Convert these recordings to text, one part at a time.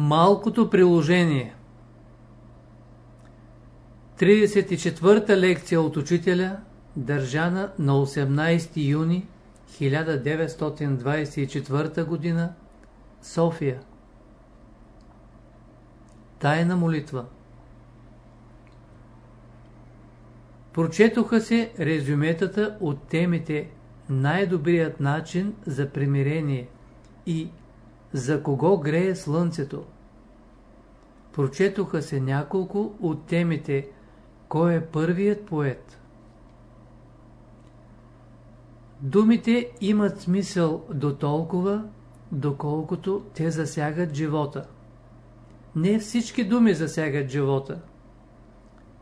Малкото приложение 34-та лекция от учителя, държана на 18 юни 1924 г. София Тайна молитва Прочетоха се резюметата от темите Най-добрият начин за примирение и За кого грее слънцето. Прочетоха се няколко от темите Кой е първият поет. Думите имат смисъл до толкова, доколкото те засягат живота. Не всички думи засягат живота.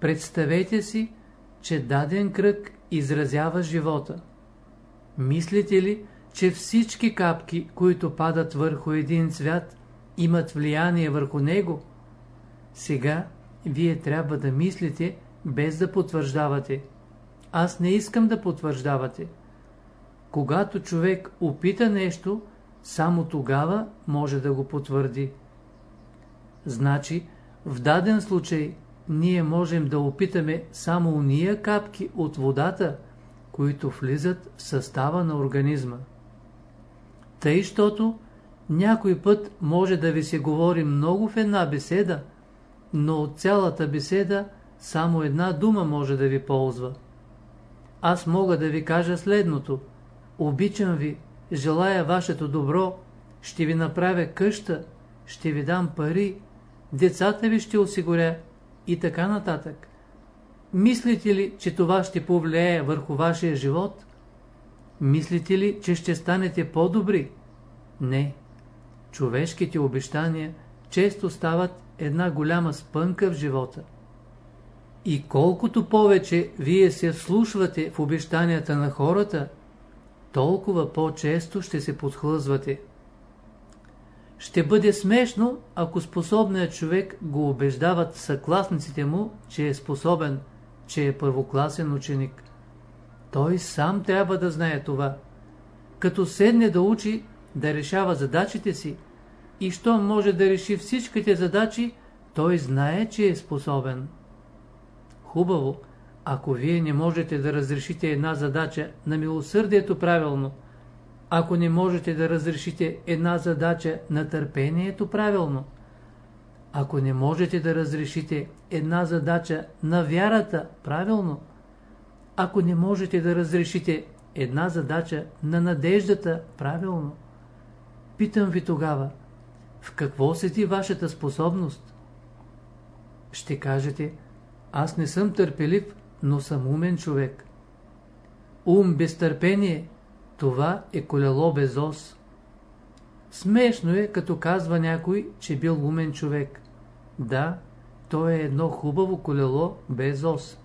Представете си, че даден кръг изразява живота. Мислите ли, че всички капки, които падат върху един цвят, имат влияние върху него? Сега вие трябва да мислите, без да потвърждавате. Аз не искам да потвърждавате. Когато човек опита нещо, само тогава може да го потвърди. Значи, в даден случай ние можем да опитаме само уния капки от водата, които влизат в състава на организма. Тъй, щото някой път може да ви се говори много в една беседа, но от цялата беседа само една дума може да ви ползва. Аз мога да ви кажа следното. Обичам ви, желая вашето добро, ще ви направя къща, ще ви дам пари, децата ви ще осигуря и така нататък. Мислите ли, че това ще повлияе върху вашия живот? Мислите ли, че ще станете по-добри? Не. Човешките обещания често стават една голяма спънка в живота. И колкото повече вие се вслушвате в обещанията на хората, толкова по-често ще се подхлъзвате. Ще бъде смешно, ако способният човек го убеждават съкласниците му, че е способен, че е първокласен ученик. Той сам трябва да знае това. Като седне да учи, да решава задачите си, и що може да реши всичките задачи, той знае, че е способен. Хубаво, ако вие не можете да разрешите една задача на милосърдието правилно, ако не можете да разрешите една задача на търпението правилно, ако не можете да разрешите една задача на вярата правилно, ако не можете да разрешите една задача на надеждата правилно, питам ви тогава, в какво седи вашата способност? Ще кажете, аз не съм търпелив, но съм умен човек. Ум без търпение, това е колело без ос. Смешно е, като казва някой, че бил умен човек. Да, то е едно хубаво колело без ос.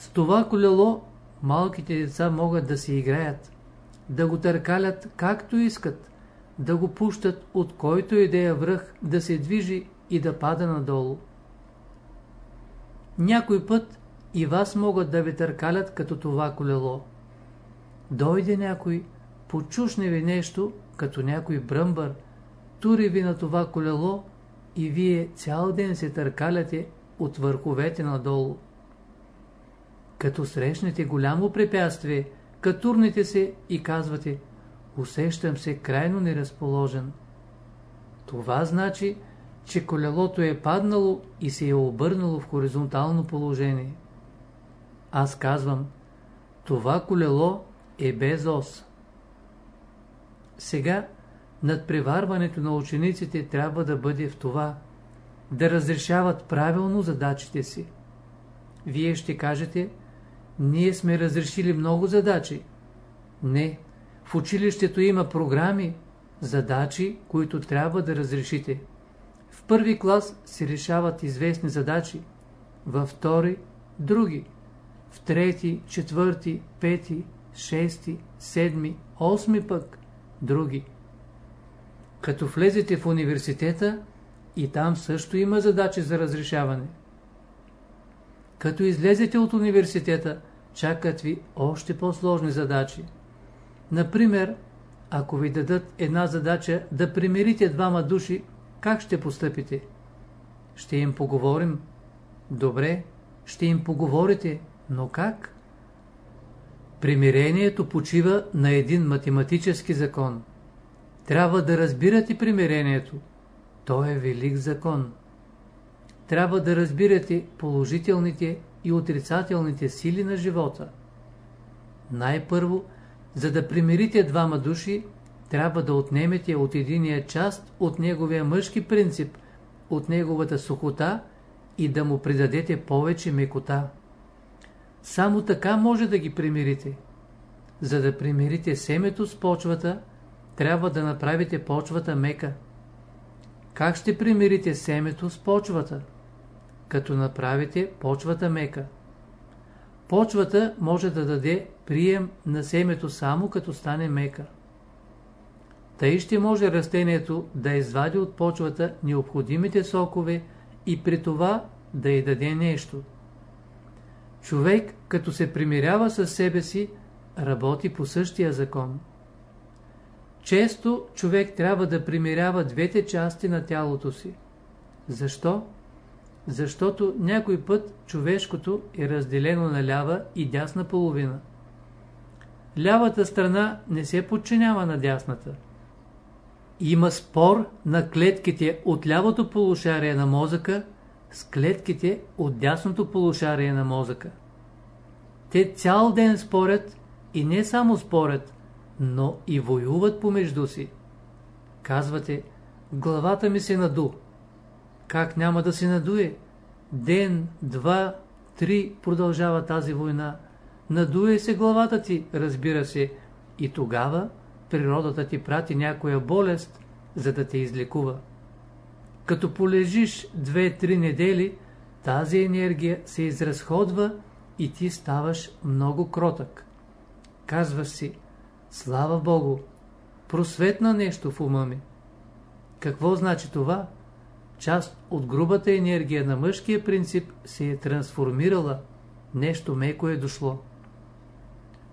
С това колело малките деца могат да си играят, да го търкалят както искат, да го пущат от който идея връх да се движи и да пада надолу. Някой път и вас могат да ви търкалят като това колело. Дойде някой, почушне ви нещо, като някой бръмбър, тури ви на това колело и вие цял ден се търкаляте от върховете надолу. Като срещнете голямо препятствие, катурнете се и казвате усещам се крайно неразположен. Това значи, че колелото е паднало и се е обърнало в хоризонтално положение. Аз казвам, това колело е без ос. Сега, надпреварването на учениците трябва да бъде в това, да разрешават правилно задачите си. Вие ще кажете, ние сме разрешили много задачи. Не, в училището има програми, задачи, които трябва да разрешите. В първи клас се решават известни задачи, във втори – други, в трети, четвърти, пети, шести, седми, осми пък – други. Като влезете в университета, и там също има задачи за разрешаване. Като излезете от университета, чакат ви още по-сложни задачи. Например, ако ви дадат една задача да примирите двама души, как ще постъпите? Ще им поговорим. Добре, ще им поговорите, но как? Примирението почива на един математически закон. Трябва да разбирате примирението. То е велик закон. Трябва да разбирате положителните и отрицателните сили на живота. Най-първо, за да примирите двама души, трябва да отнемете от единия част от неговия мъжки принцип, от неговата сухота и да му придадете повече мекота. Само така може да ги примирите. За да примирите семето с почвата, трябва да направите почвата мека. Как ще примирите семето с почвата? Като направите почвата мека. Почвата може да даде прием на семето само като стане мека. Тъй ще може растението да извади от почвата необходимите сокове и при това да й даде нещо. Човек, като се примирява с себе си, работи по същия закон. Често човек трябва да примирява двете части на тялото си. Защо? Защото някой път човешкото е разделено на лява и дясна половина. Лявата страна не се подчинява на дясната. Има спор на клетките от лявото полушарие на мозъка с клетките от дясното полушарие на мозъка. Те цял ден спорят и не само спорят, но и воюват помежду си. Казвате, главата ми се наду. Как няма да се надуе? Ден, два, три продължава тази война. Надуе се главата ти, разбира се, и тогава природата ти прати някоя болест, за да те излекува. Като полежиш две-три недели, тази енергия се изразходва и ти ставаш много кротък. Казваш си, слава Богу, просветна нещо в ума ми. Какво значи това? Част от грубата енергия на мъжкия принцип се е трансформирала, нещо меко е дошло.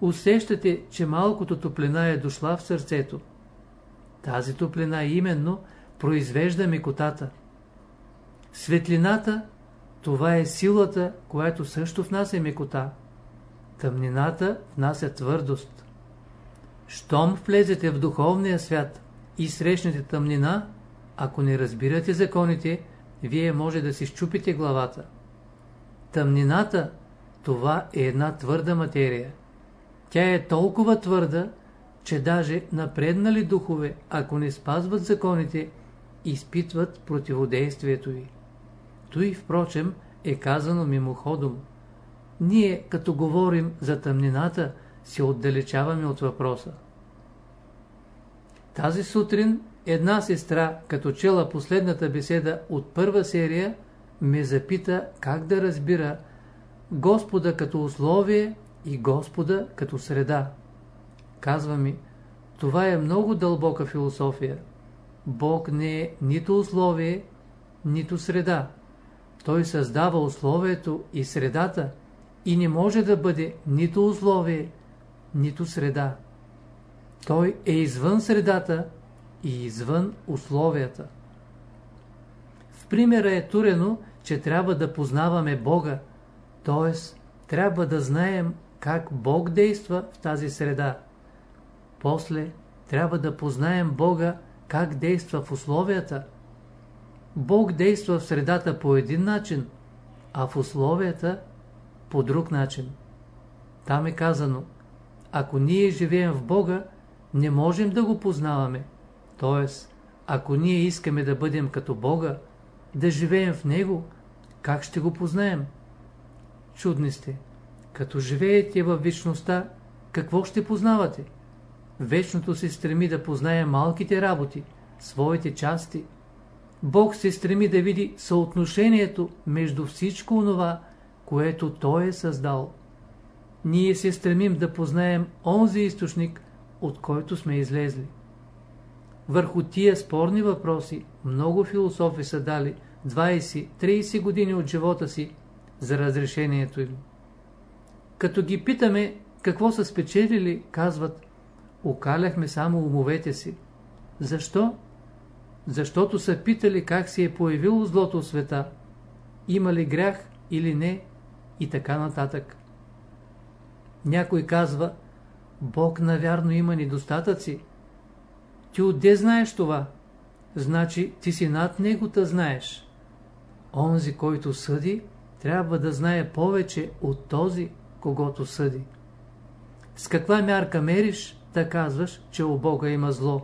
Усещате, че малкото топлина е дошла в сърцето. Тази топлина именно произвежда мекотата. Светлината, това е силата, която също в нас е мекота. Тъмнината в нас е твърдост. Щом влезете в духовния свят и срещнете тъмнина, ако не разбирате законите, вие може да си щупите главата. Тъмнината, това е една твърда материя. Тя е толкова твърда, че даже напреднали духове, ако не спазват законите, изпитват противодействието ви. Той, впрочем, е казано мимоходом. Ние, като говорим за тъмнината, се отдалечаваме от въпроса. Тази сутрин една сестра, като чела последната беседа от първа серия, ме запита как да разбира Господа като условие и Господа като среда. Казва ми, това е много дълбока философия. Бог не е нито условие, нито среда. Той създава условието и средата и не може да бъде нито условие, нито среда. Той е извън средата и извън условията. В примера е турено, че трябва да познаваме Бога, т.е. трябва да знаем как Бог действа в тази среда. После трябва да познаем Бога как действа в условията. Бог действа в средата по един начин, а в условията по друг начин. Там е казано, ако ние живеем в Бога, не можем да го познаваме. Тоест, ако ние искаме да бъдем като Бога, да живеем в Него, как ще го познаем? Чудни сте. Като живеете във вечността, какво ще познавате? Вечното се стреми да познае малките работи, своите части. Бог се стреми да види съотношението между всичко онова, което Той е създал. Ние се стремим да познаем онзи източник, от който сме излезли. Върху тия спорни въпроси много философи са дали 20-30 години от живота си за разрешението им. Като ги питаме какво са спечелили, казват, окаляхме само умовете си. Защо? защото са питали как се е появило злото в света, има ли грях или не и така нататък. Някой казва, Бог навярно има недостатъци. Ти отде знаеш това? Значи ти си над него да знаеш. Онзи, който съди, трябва да знае повече от този, когато съди. С каква мярка мериш, да казваш, че у Бога има зло.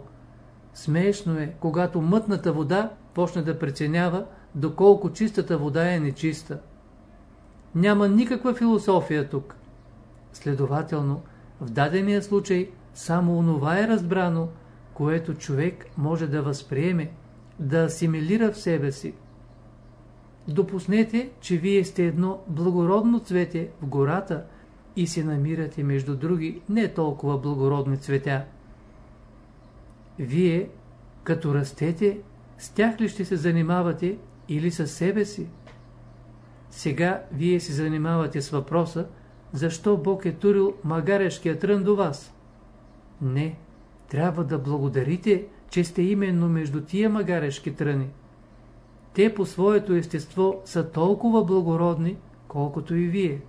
Смешно е, когато мътната вода почне да преценява, доколко чистата вода е нечиста. Няма никаква философия тук. Следователно, в дадения случай само онова е разбрано, което човек може да възприеме, да асимилира в себе си. Допуснете, че вие сте едно благородно цвете в гората и се намирате между други не толкова благородни цветя. Вие, като растете, с тях ли ще се занимавате или със себе си? Сега вие се занимавате с въпроса, защо Бог е турил магарешкия трън до вас. Не, трябва да благодарите, че сте именно между тия магарешки тръни. Те по своето естество са толкова благородни, колкото и вие.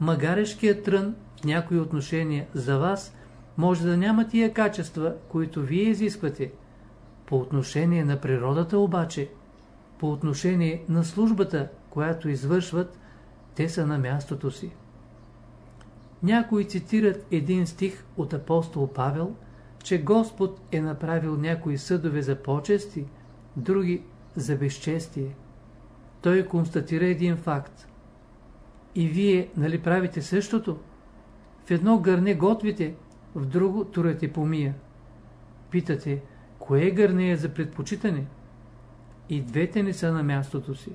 Магарешкият трън в някои отношения за вас може да няма тия качества, които вие изисквате. По отношение на природата обаче, по отношение на службата, която извършват, те са на мястото си. Някои цитират един стих от апостол Павел, че Господ е направил някои съдове за почести, други за безчестие. Той констатира един факт. И вие, нали правите същото? В едно гърне готвите, в друго турете помия. Питате, кое гърне е за предпочитане? И двете не са на мястото си.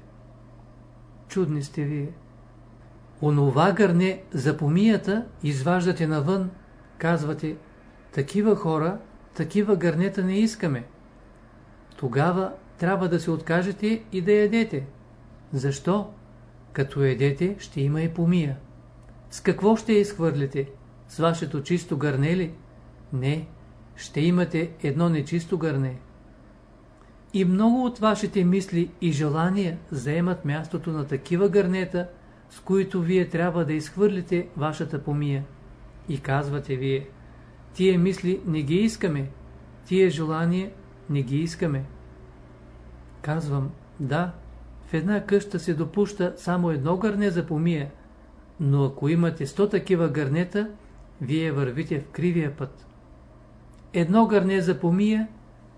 Чудни сте вие. Онова гърне за помията изваждате навън, казвате, такива хора, такива гърнета не искаме. Тогава трябва да се откажете и да ядете. Защо? Като ядете, ще има и помия. С какво ще изхвърлите? С вашето чисто гърне ли? Не, ще имате едно нечисто гърне. И много от вашите мисли и желания заемат мястото на такива гърнета, с които вие трябва да изхвърлите вашата помия. И казвате вие, тия мисли не ги искаме, тия желания не ги искаме. Казвам, да, в една къща се допуща само едно гърне за помия, но ако имате сто такива гърнета, вие вървите в кривия път. Едно гърне за помия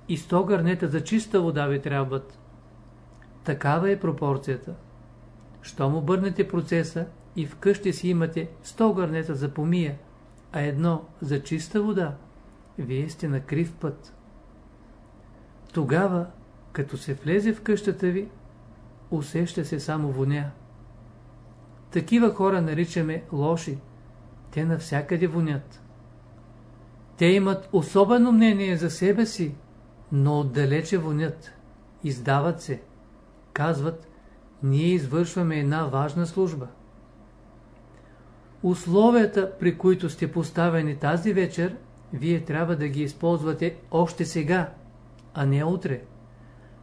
и сто гърнета за чиста вода ви трябват. Такава е пропорцията. Щом обърнете процеса и в къщи си имате 100 гърнета за помия, а едно за чиста вода, вие сте на крив път. Тогава, като се влезе в къщата ви, усеща се само воня. Такива хора наричаме лоши. Те навсякъде вонят. Те имат особено мнение за себе си, но отдалече вонят. Издават се. Казват, ние извършваме една важна служба. Условията, при които сте поставени тази вечер, вие трябва да ги използвате още сега, а не утре.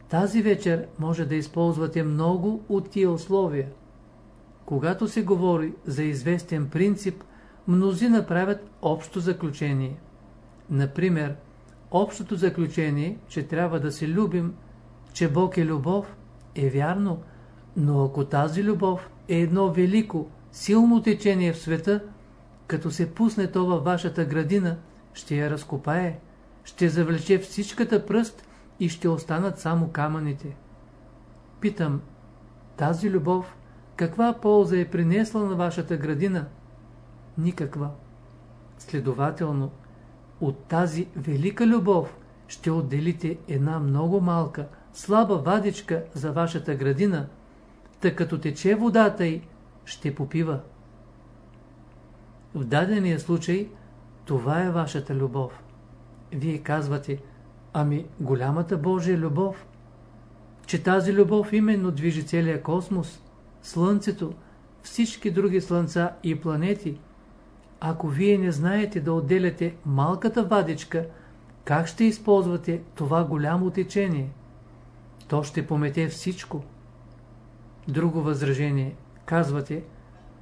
Тази вечер може да използвате много от тия условия. Когато се говори за известен принцип, мнози направят общо заключение. Например, общото заключение, че трябва да се любим, че Бог е любов, е вярно, но ако тази любов е едно велико, силно течение в света, като се пусне то във вашата градина, ще я разкопае, ще завлече всичката пръст и ще останат само камъните. Питам, тази любов каква полза е принесла на вашата градина? Никаква. Следователно, от тази велика любов ще отделите една много малка, слаба вадичка за вашата градина, тъй като тече водата й, ще попива. В дадения случай това е вашата любов. Вие казвате, ами голямата Божия любов, че тази любов именно движи целия космос, Слънцето, всички други слънца и планети. Ако вие не знаете да отделяте малката вадичка, как ще използвате това голямо течение? То ще помете всичко. Друго възражение. Казвате,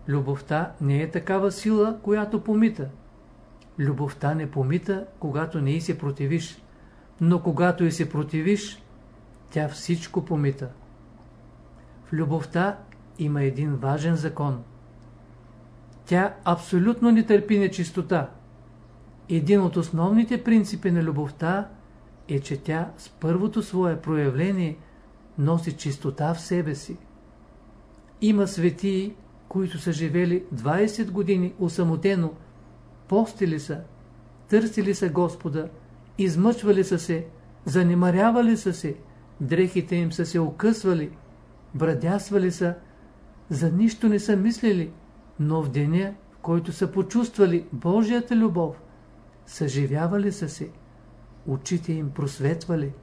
любовта не е такава сила, която помита. Любовта не помита, когато не й се противиш, но когато й се противиш, тя всичко помита. В любовта има един важен закон. Тя абсолютно не търпи нечистота. Един от основните принципи на любовта е, че тя с първото свое проявление носи чистота в себе си. Има светии, които са живели 20 години усамотено, постили са, търсили са Господа, измъчвали са се, занимарявали са се, дрехите им са се окъсвали, брадясвали са, за нищо не са мислили, но в деня, в който са почувствали Божията любов, съживявали са се, очите им просветвали,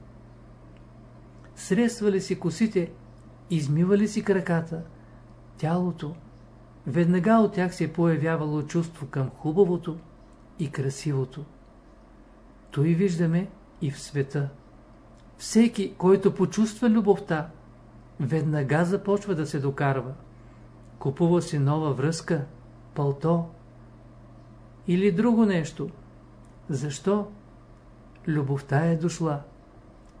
сресвали си косите, измивали си краката, тялото, веднага от тях се е появявало чувство към хубавото и красивото. Той виждаме и в света. Всеки, който почувства любовта, веднага започва да се докарва. Купува си нова връзка, пълто или друго нещо. Защо? Любовта е дошла.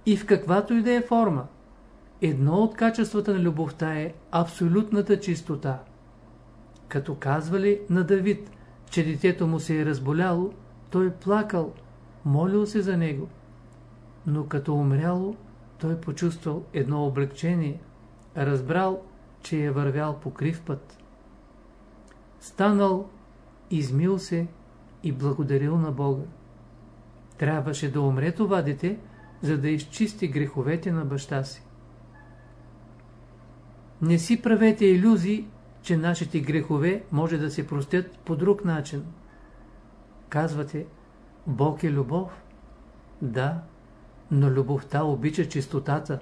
И в каквато и да е форма. Едно от качествата на любовта е абсолютната чистота. Като казвали на Давид, че детето му се е разболяло, той плакал, молил се за него. Но като умряло, той почувствал едно облегчение, разбрал, че е вървял по крив път. Станал, измил се и благодарил на Бога. Трябваше да умре това дете, за да изчисти греховете на баща си. Не си правете иллюзии, че нашите грехове може да се простят по друг начин. Казвате, Бог е любов. Да, но любовта обича чистотата.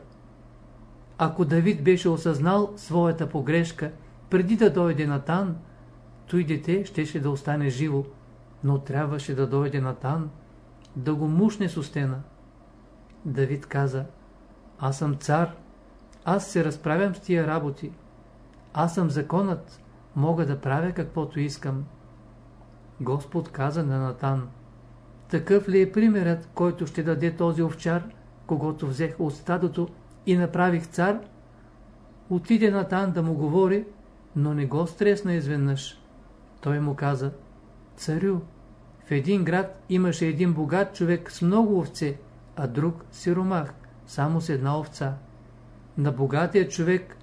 Ако Давид беше осъзнал своята погрешка, преди да дойде Натан, той дете щеше да остане живо, но трябваше да дойде Натан, да го мушне с устена. Давид каза, аз съм цар, аз се разправям с тия работи. Аз съм законът, мога да правя каквото искам. Господ каза на Натан, такъв ли е примерът, който ще даде този овчар, когато взех от стадото и направих цар? Отиде Натан да му говори, но не го стресна изведнъж. Той му каза, царю, в един град имаше един богат човек с много овце, а друг сиромах, само с една овца. На богатия човек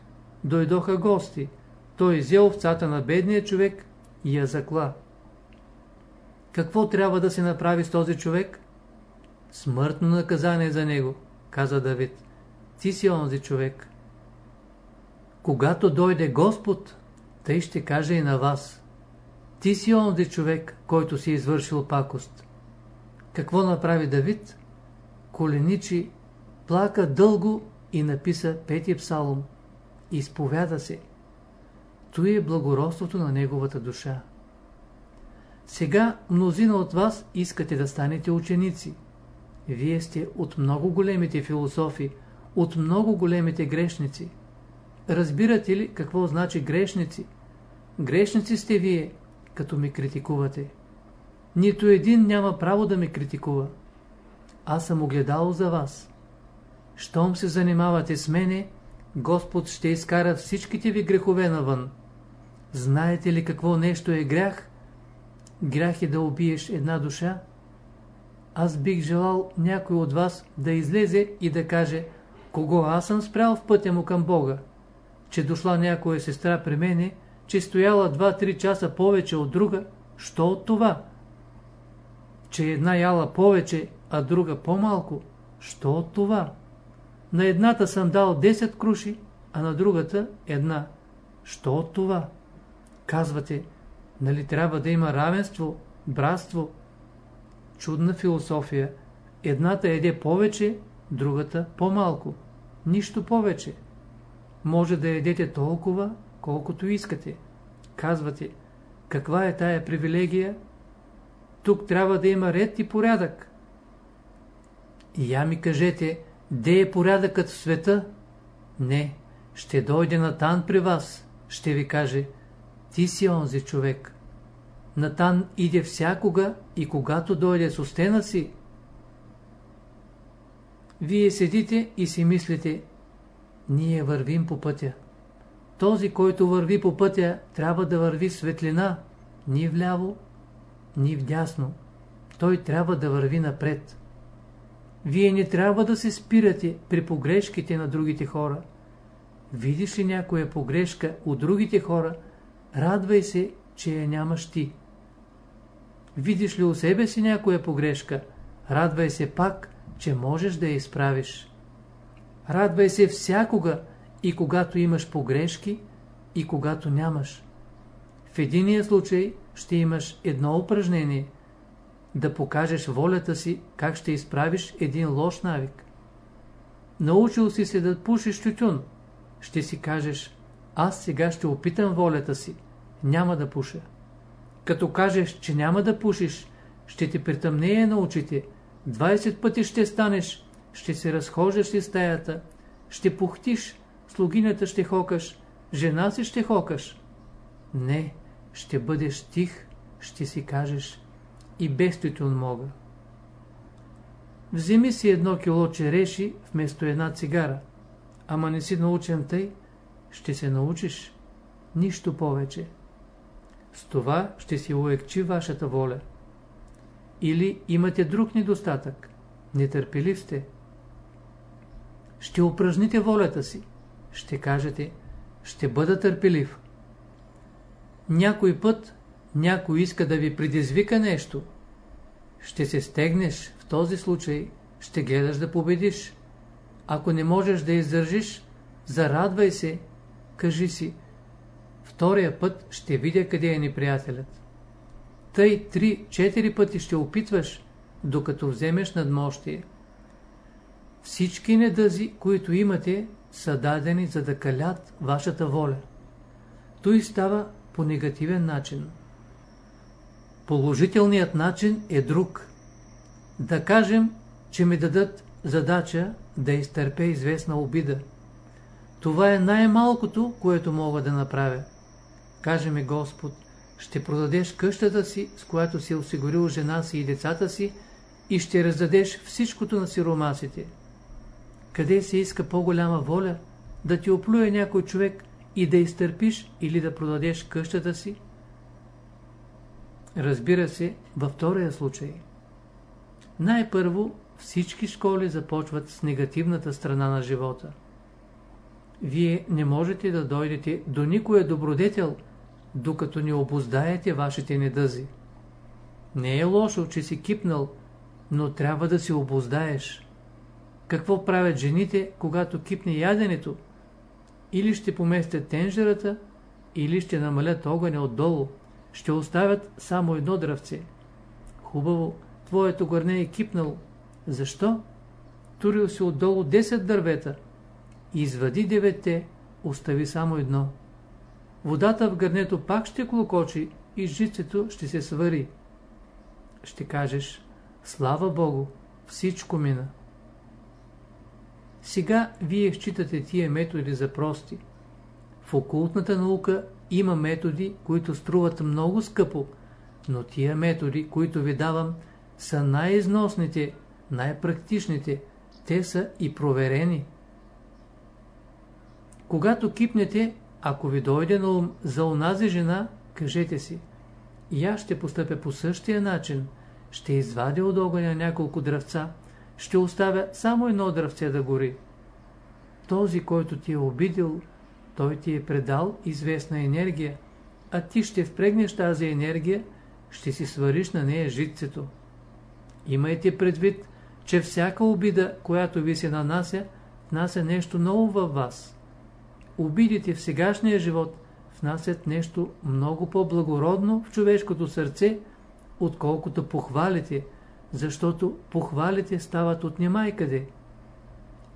дойдоха гости. Той взе овцата на бедния човек и я закла. Какво трябва да се направи с този човек? Смъртно наказание за него, каза Давид. Ти си онзи човек. Когато дойде Господ, тъй ще каже и на вас. Ти си онзи човек, който си извършил пакост. Какво направи Давид? Коленичи, плака дълго и написа пети псалом. Изповяда се. Той е благородството на неговата душа. Сега мнозина от вас искате да станете ученици. Вие сте от много големите философи, от много големите грешници. Разбирате ли какво значи грешници? Грешници сте вие, като ме критикувате. Нито един няма право да ме критикува. Аз съм огледал за вас. Щом се занимавате с мене, Господ ще изкара всичките ви грехове навън. Знаете ли какво нещо е грях? Грях е да убиеш една душа. Аз бих желал някой от вас да излезе и да каже, кого аз съм спрял в пътя му към Бога, че дошла някоя сестра при мене, че стояла 2-3 часа повече от друга, що от това? Че една яла повече, а друга по-малко, що от това? На едната съм дал 10 круши, а на другата една. Що от това? Казвате, нали трябва да има равенство, братство? Чудна философия. Едната еде повече, другата по-малко. Нищо повече. Може да едете толкова, колкото искате. Казвате, каква е тая привилегия? Тук трябва да има ред и порядък. И я ми кажете, де е порядъкът в света? Не, ще дойде Натан при вас, ще ви каже, ти си онзи човек. Натан иде всякога и когато дойде с устена си, вие седите и си мислите, ние вървим по пътя. Този, който върви по пътя, трябва да върви светлина, ни вляво, ни вдясно. Той трябва да върви напред. Вие не трябва да се спирате при погрешките на другите хора. Видиш ли някоя погрешка от другите хора, радвай се, че я нямаш ти. Видиш ли у себе си някоя погрешка, радвай се пак, че можеш да я изправиш. Радвай се всякога и когато имаш погрешки, и когато нямаш. В единия случай ще имаш едно упражнение да покажеш волята си как ще изправиш един лош навик. Научил си се да пушиш тютюн. Ще си кажеш, аз сега ще опитам волята си. Няма да пуша. Като кажеш, че няма да пушиш, ще ти притъмнее на очите. 20 пъти ще станеш, ще се разхождаш из стаята, ще пухтиш, слугинята ще хокаш, жена си ще хокаш. Не, ще бъдеш тих, ще си кажеш и без тютюн мога. Вземи си едно кило череши вместо една цигара, ама не си научен тъй, ще се научиш, нищо повече. С това ще си уекчи вашата воля. Или имате друг недостатък, нетърпелив сте. Ще упражните волята си, ще кажете, ще бъда търпелив. Някой път някой иска да ви предизвика нещо. Ще се стегнеш, в този случай ще гледаш да победиш. Ако не можеш да издържиш, зарадвай се, кажи си. Втория път ще видя къде е неприятелят. Тъй три-четири пъти ще опитваш, докато вземеш надмощие. Всички недъзи, които имате, са дадени за да калят вашата воля. Той става по негативен начин. Положителният начин е друг. Да кажем, че ми дадат задача да изтърпя известна обида. Това е най-малкото, което мога да направя. Каже ми Господ, ще продадеш къщата си, с която си осигурил жена си и децата си, и ще раздадеш всичкото на сиромасите. Къде се иска по-голяма воля да ти оплюе някой човек и да изтърпиш или да продадеш къщата си? Разбира се, във втория случай. Най-първо всички школи започват с негативната страна на живота. Вие не можете да дойдете до никоя добродетел, докато не обоздаете вашите недъзи. Не е лошо, че си кипнал, но трябва да се обоздаеш. Какво правят жените, когато кипне яденето? Или ще поместят тенжерата, или ще намалят огъня отдолу. Ще оставят само едно дръвце. Хубаво, твоето гърне е кипнало. Защо? Турил си отдолу 10 дървета. Извади девете, остави само едно. Водата в гърнето пак ще клокочи и жицето ще се свари. Ще кажеш, слава Богу, всичко мина. Сега вие считате тия методи за прости. В окултната наука има методи, които струват много скъпо, но тия методи, които ви давам, са най-износните, най-практичните. Те са и проверени. Когато кипнете, ако ви дойде на ум за онази жена, кажете си. Аз ще постъпя по същия начин. Ще извадя от огъня няколко дръвца, ще оставя само едно дръвце да гори. Този, който ти е обидил, той ти е предал известна енергия, а ти ще впрегнеш тази енергия, ще си свариш на нея житцето. Имайте предвид, че всяка обида, която ви се нанася, внася нещо ново във вас. Обидите в сегашния живот внасят нещо много по-благородно в човешкото сърце, отколкото похвалите, защото похвалите стават от немайкъде.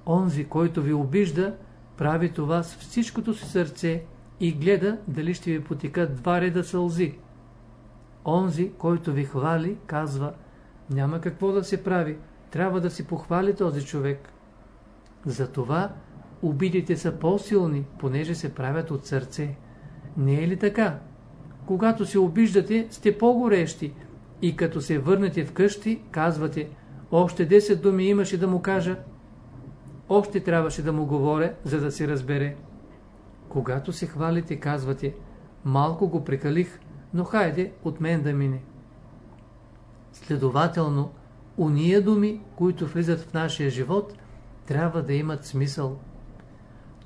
Онзи, който ви обижда, прави това с всичкото си сърце и гледа дали ще ви потекат два реда сълзи. Онзи, който ви хвали, казва, няма какво да се прави, трябва да си похвали този човек. Затова обидите са по-силни, понеже се правят от сърце. Не е ли така? Когато се обиждате, сте по-горещи и като се върнете вкъщи, казвате, още 10 думи имаше да му кажа, още трябваше да му говоря, за да се разбере. Когато се хвалите, казвате, малко го прекалих, но хайде от мен да мине. Следователно, уния думи, които влизат в нашия живот, трябва да имат смисъл.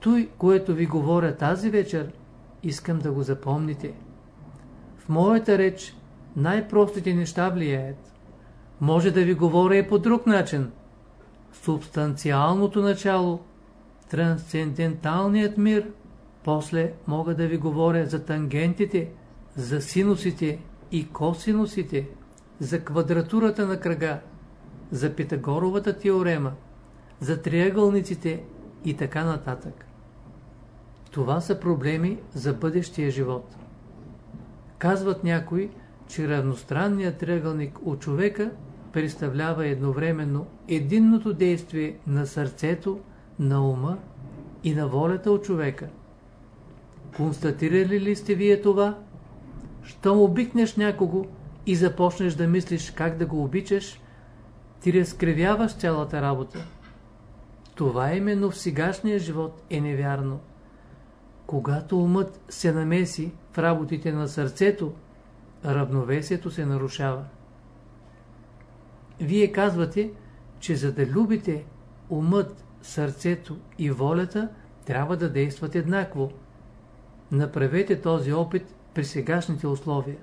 Той, което ви говоря тази вечер, искам да го запомните. В моята реч най-простите неща влияят. Може да ви говоря и по друг начин. Субстанциалното начало, трансценденталният мир, после мога да ви говоря за тангентите, за синусите и косинусите, за квадратурата на кръга, за Питагоровата теорема, за триъгълниците и така нататък. Това са проблеми за бъдещия живот. Казват някои, че равностранният триъгълник от човека представлява едновременно единното действие на сърцето, на ума и на волята от човека. Констатирали ли сте вие това? Щом обикнеш някого и започнеш да мислиш как да го обичаш, ти разкривяваш цялата работа. Това именно в сегашния живот е невярно. Когато умът се намеси в работите на сърцето, равновесието се нарушава. Вие казвате, че за да любите умът, сърцето и волята, трябва да действат еднакво. Направете този опит при сегашните условия.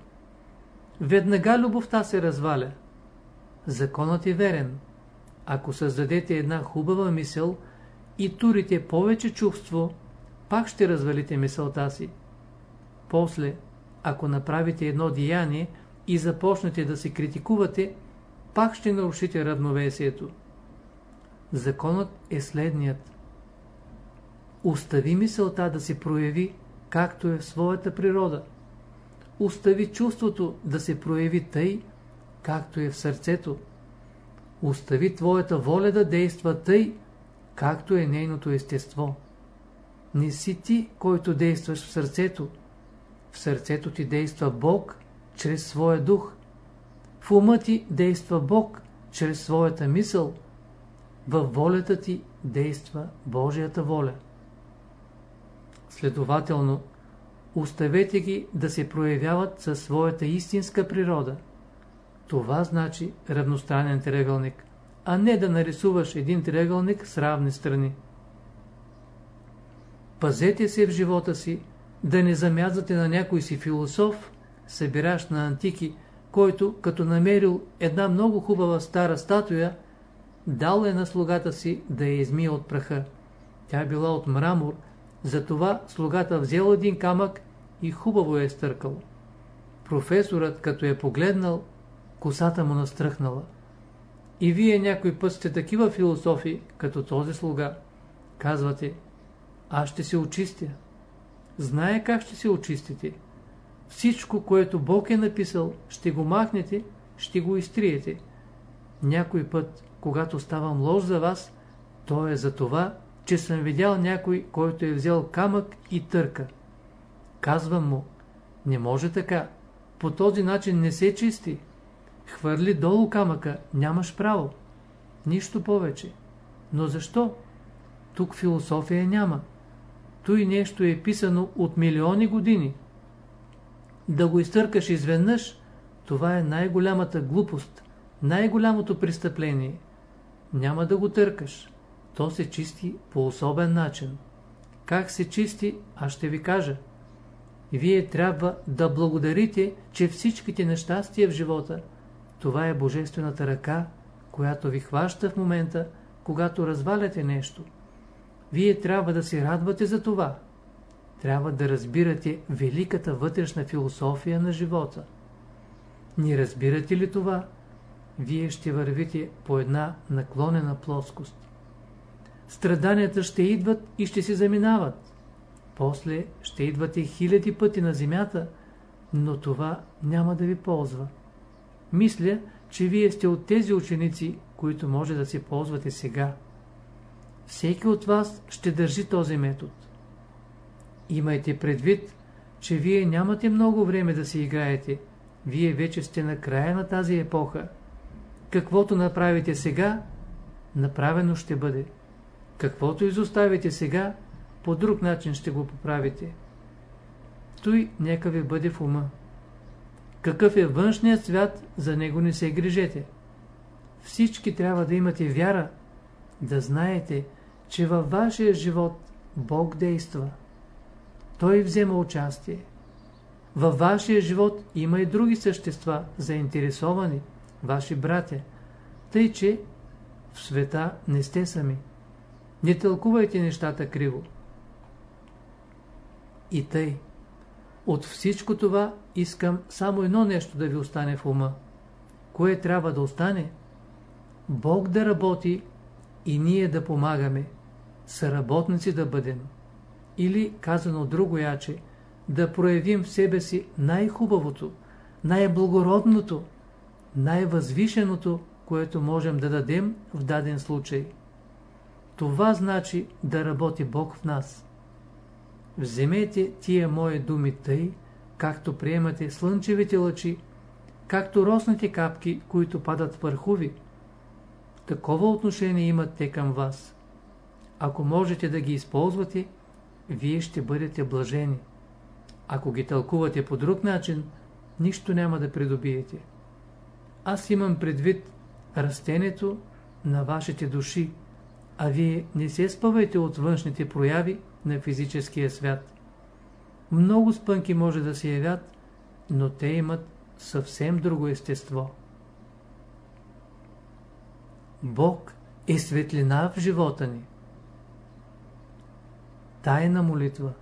Веднага любовта се разваля. Законът е верен. Ако създадете една хубава мисъл и турите повече чувство, пак ще развалите мисълта си. После, ако направите едно деяние и започнете да се критикувате, пак ще нарушите равновесието. Законът е следният. Остави мисълта да се прояви, както е в своята природа. Остави чувството да се прояви тъй, както е в сърцето. Остави твоята воля да действа тъй, както е нейното естество. Не си ти, който действаш в сърцето. В сърцето ти действа Бог чрез своя дух. В ума ти действа Бог чрез своята мисъл. Във волята ти действа Божията воля. Следователно, оставете ги да се проявяват със своята истинска природа. Това значи равностранен триъгълник, а не да нарисуваш един триъгълник с равни страни. Пазете се в живота си, да не замязвате на някой си философ, събираш на антики, който, като намерил една много хубава стара статуя, дал е на слугата си да я измие от праха. Тя била от мрамор, затова слугата взел един камък и хубаво е стъркал. Професорът, като е погледнал, косата му настръхнала. И вие някой път сте такива философи, като този слуга. Казвате, аз ще се очистя. Знае как ще се очистите. Всичко, което Бог е написал, ще го махнете, ще го изтриете. Някой път, когато ставам лош за вас, то е за това, че съм видял някой, който е взел камък и търка. Казвам му, не може така, по този начин не се чисти. Хвърли долу камъка, нямаш право. Нищо повече. Но защо? Тук философия няма. Той нещо е писано от милиони години. Да го изтъркаш изведнъж, това е най-голямата глупост, най-голямото престъпление. Няма да го търкаш. То се чисти по особен начин. Как се чисти, аз ще ви кажа. Вие трябва да благодарите, че всичките нещастия в живота, това е Божествената ръка, която ви хваща в момента, когато разваляте нещо. Вие трябва да се радвате за това. Трябва да разбирате великата вътрешна философия на живота. Не разбирате ли това? Вие ще вървите по една наклонена плоскост. Страданията ще идват и ще се заминават. После ще идвате хиляди пъти на земята, но това няма да ви ползва. Мисля, че вие сте от тези ученици, които може да си ползвате сега. Всеки от вас ще държи този метод. Имайте предвид, че вие нямате много време да си играете. Вие вече сте на края на тази епоха. Каквото направите сега, направено ще бъде. Каквото изоставите сега, по друг начин ще го поправите. Той нека ви бъде в ума. Какъв е външният свят, за него не се грижете. Всички трябва да имате вяра, да знаете, че във вашия живот Бог действа. Той взема участие. Във вашия живот има и други същества, заинтересовани, ваши братя, тъй че в света не сте сами. Не тълкувайте нещата криво. И тъй. От всичко това искам само едно нещо да ви остане в ума. Кое трябва да остане? Бог да работи и ние да помагаме. Съработници да бъдем. Или, казано друго яче, да проявим в себе си най-хубавото, най-благородното, най-възвишеното, което можем да дадем в даден случай. Това значи да работи Бог в нас. Вземете тия мои думи тъй, както приемате слънчевите лъчи, както росните капки, които падат върху ви. Такова отношение имат те към вас. Ако можете да ги използвате, вие ще бъдете блажени. Ако ги тълкувате по друг начин, нищо няма да придобиете. Аз имам предвид растението на вашите души, а вие не се спъвайте от външните прояви на физическия свят. Много спънки може да се явят, но те имат съвсем друго естество. Бог е светлина в живота ни. Тайна молитва